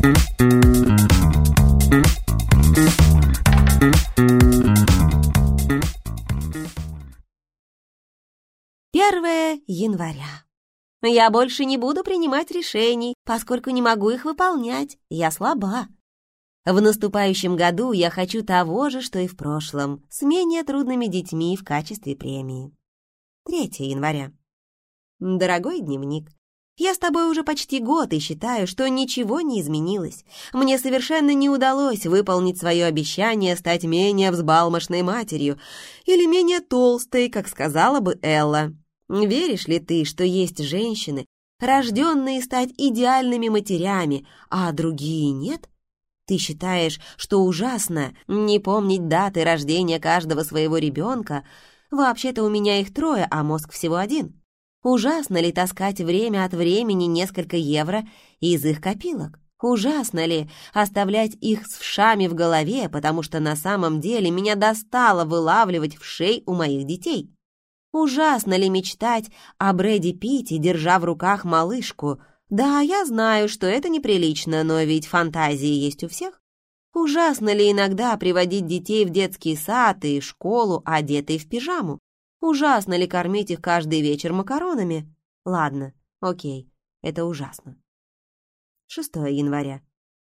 Первое января. Я больше не буду принимать решений, поскольку не могу их выполнять. Я слаба. В наступающем году я хочу того же, что и в прошлом, с менее трудными детьми в качестве премии. 3 января. Дорогой дневник, я с тобой уже почти год и считаю, что ничего не изменилось. Мне совершенно не удалось выполнить свое обещание стать менее взбалмошной матерью или менее толстой, как сказала бы Элла. Веришь ли ты, что есть женщины, рожденные стать идеальными матерями, а другие нет? Ты считаешь, что ужасно не помнить даты рождения каждого своего ребенка? Вообще-то у меня их трое, а мозг всего один. Ужасно ли таскать время от времени несколько евро из их копилок? Ужасно ли оставлять их с вшами в голове, потому что на самом деле меня достало вылавливать вшей у моих детей? Ужасно ли мечтать о Брэди Питте, держа в руках малышку? Да, я знаю, что это неприлично, но ведь фантазии есть у всех. Ужасно ли иногда приводить детей в детский сад и школу, одетые в пижаму? Ужасно ли кормить их каждый вечер макаронами? Ладно, окей, это ужасно. 6 января.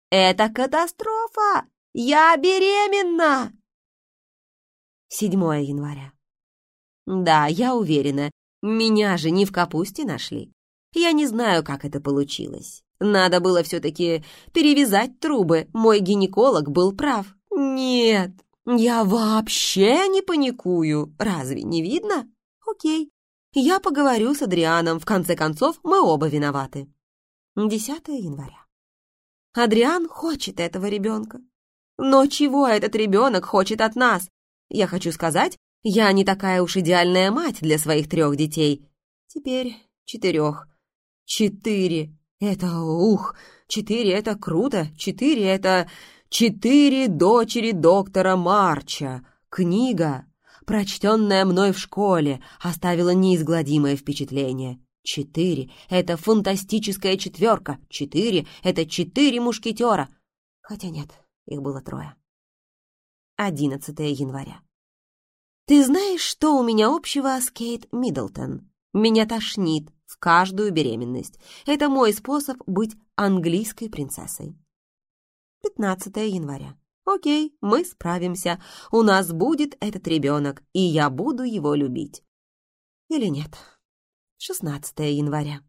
Это катастрофа! Я беременна! 7 января. Да, я уверена, меня же не в капусте нашли. Я не знаю, как это получилось. Надо было все-таки перевязать трубы. Мой гинеколог был прав. Нет, я вообще не паникую. Разве не видно? Окей. Я поговорю с Адрианом. В конце концов, мы оба виноваты. 10 января. Адриан хочет этого ребенка. Но чего этот ребенок хочет от нас? Я хочу сказать, я не такая уж идеальная мать для своих трех детей. Теперь четырех. Четыре. Это ух! Четыре — это круто! Четыре — это... Четыре дочери доктора Марча. Книга, прочтенная мной в школе, оставила неизгладимое впечатление. Четыре — это фантастическая четверка. Четыре — это четыре мушкетера. Хотя нет, их было трое. 11 января. Ты знаешь, что у меня общего с Кейт Миддлтон? Меня тошнит в каждую беременность. Это мой способ быть английской принцессой. 15 января. Окей, мы справимся. У нас будет этот ребенок, и я буду его любить. Или нет? 16 января.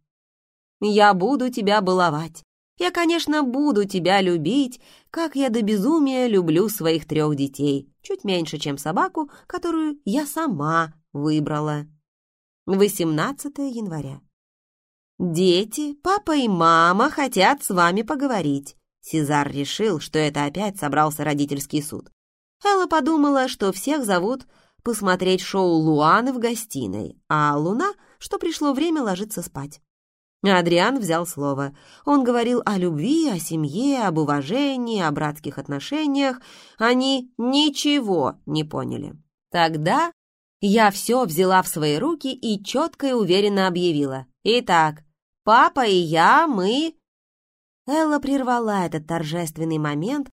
Я буду тебя баловать. Я, конечно, буду тебя любить, как я до безумия люблю своих трех детей, чуть меньше, чем собаку, которую я сама выбрала. 18 января. «Дети, папа и мама хотят с вами поговорить». Сезар решил, что это опять собрался родительский суд. Элла подумала, что всех зовут посмотреть шоу Луаны в гостиной, а Луна, что пришло время ложиться спать. Адриан взял слово. Он говорил о любви, о семье, об уважении, о братских отношениях. Они ничего не поняли. Тогда я все взяла в свои руки и четко и уверенно объявила. «Итак, папа и я, мы...» Элла прервала этот торжественный момент,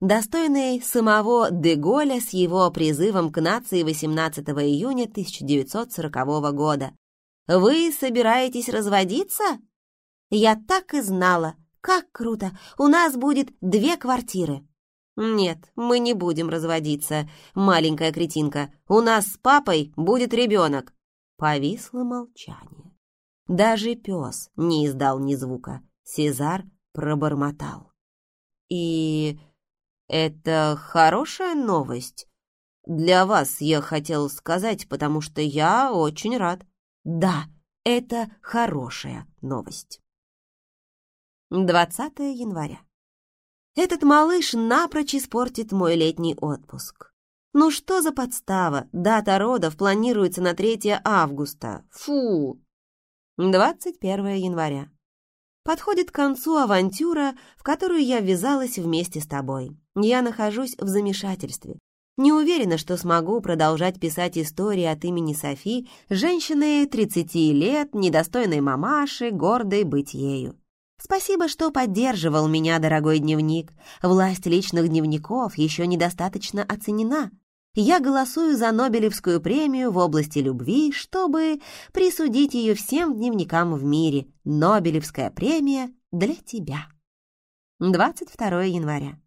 достойный самого Деголя с его призывом к нации 18 июня 1940 года. Вы собираетесь разводиться? Я так и знала. Как круто! У нас будет две квартиры. Нет, мы не будем разводиться, маленькая кретинка. У нас с папой будет ребенок. Повисло молчание. Даже пес не издал ни звука. Сезар пробормотал. И это хорошая новость. Для вас я хотел сказать, потому что я очень рад. Да, это хорошая новость. 20 января. Этот малыш напрочь испортит мой летний отпуск. Ну что за подстава? Дата родов планируется на 3 августа. Фу! 21 января. Подходит к концу авантюра, в которую я ввязалась вместе с тобой. Я нахожусь в замешательстве. Не уверена, что смогу продолжать писать истории от имени Софи, женщины 30 лет, недостойной мамаши, гордой быть ею. Спасибо, что поддерживал меня, дорогой дневник. Власть личных дневников еще недостаточно оценена. Я голосую за Нобелевскую премию в области любви, чтобы присудить ее всем дневникам в мире. Нобелевская премия для тебя. 22 января.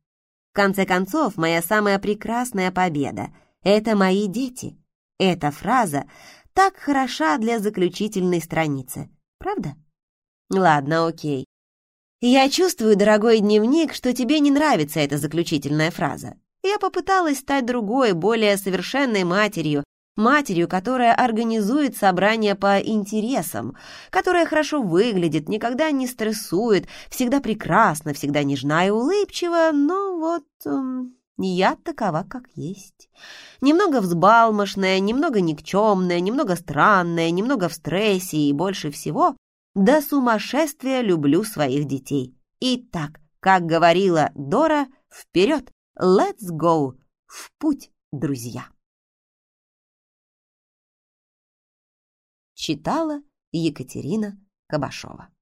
В конце концов, моя самая прекрасная победа — это мои дети. Эта фраза так хороша для заключительной страницы. Правда? Ладно, окей. Я чувствую, дорогой дневник, что тебе не нравится эта заключительная фраза. Я попыталась стать другой, более совершенной матерью, матерью, которая организует собрания по интересам, которая хорошо выглядит, никогда не стрессует, всегда прекрасна, всегда нежна и улыбчива, но вот эм, я такова, как есть. Немного взбалмошная, немного никчемная, немного странная, немного в стрессе и больше всего до сумасшествия люблю своих детей. Итак, как говорила Дора, вперед, let's go, в путь, друзья. Читала Екатерина Кабашова